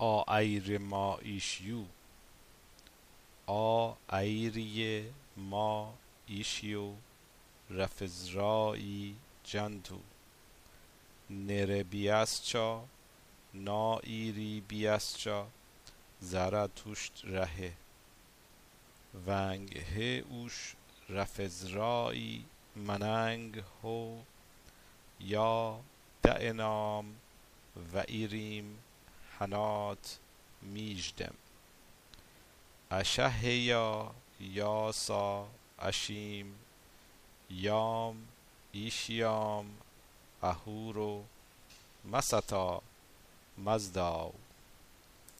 a ayrı ma işyu a ayrı ma işyu rafizra'i jantu nere biasça na ایری بیاسچا. زرتشت ره ونگ he اوش رفزرایی مننگ هو. یا دعنام و ایریم حنات میژدم. اشه یا یاسا اشیم یام ایشیام اهورو مستا مزداو.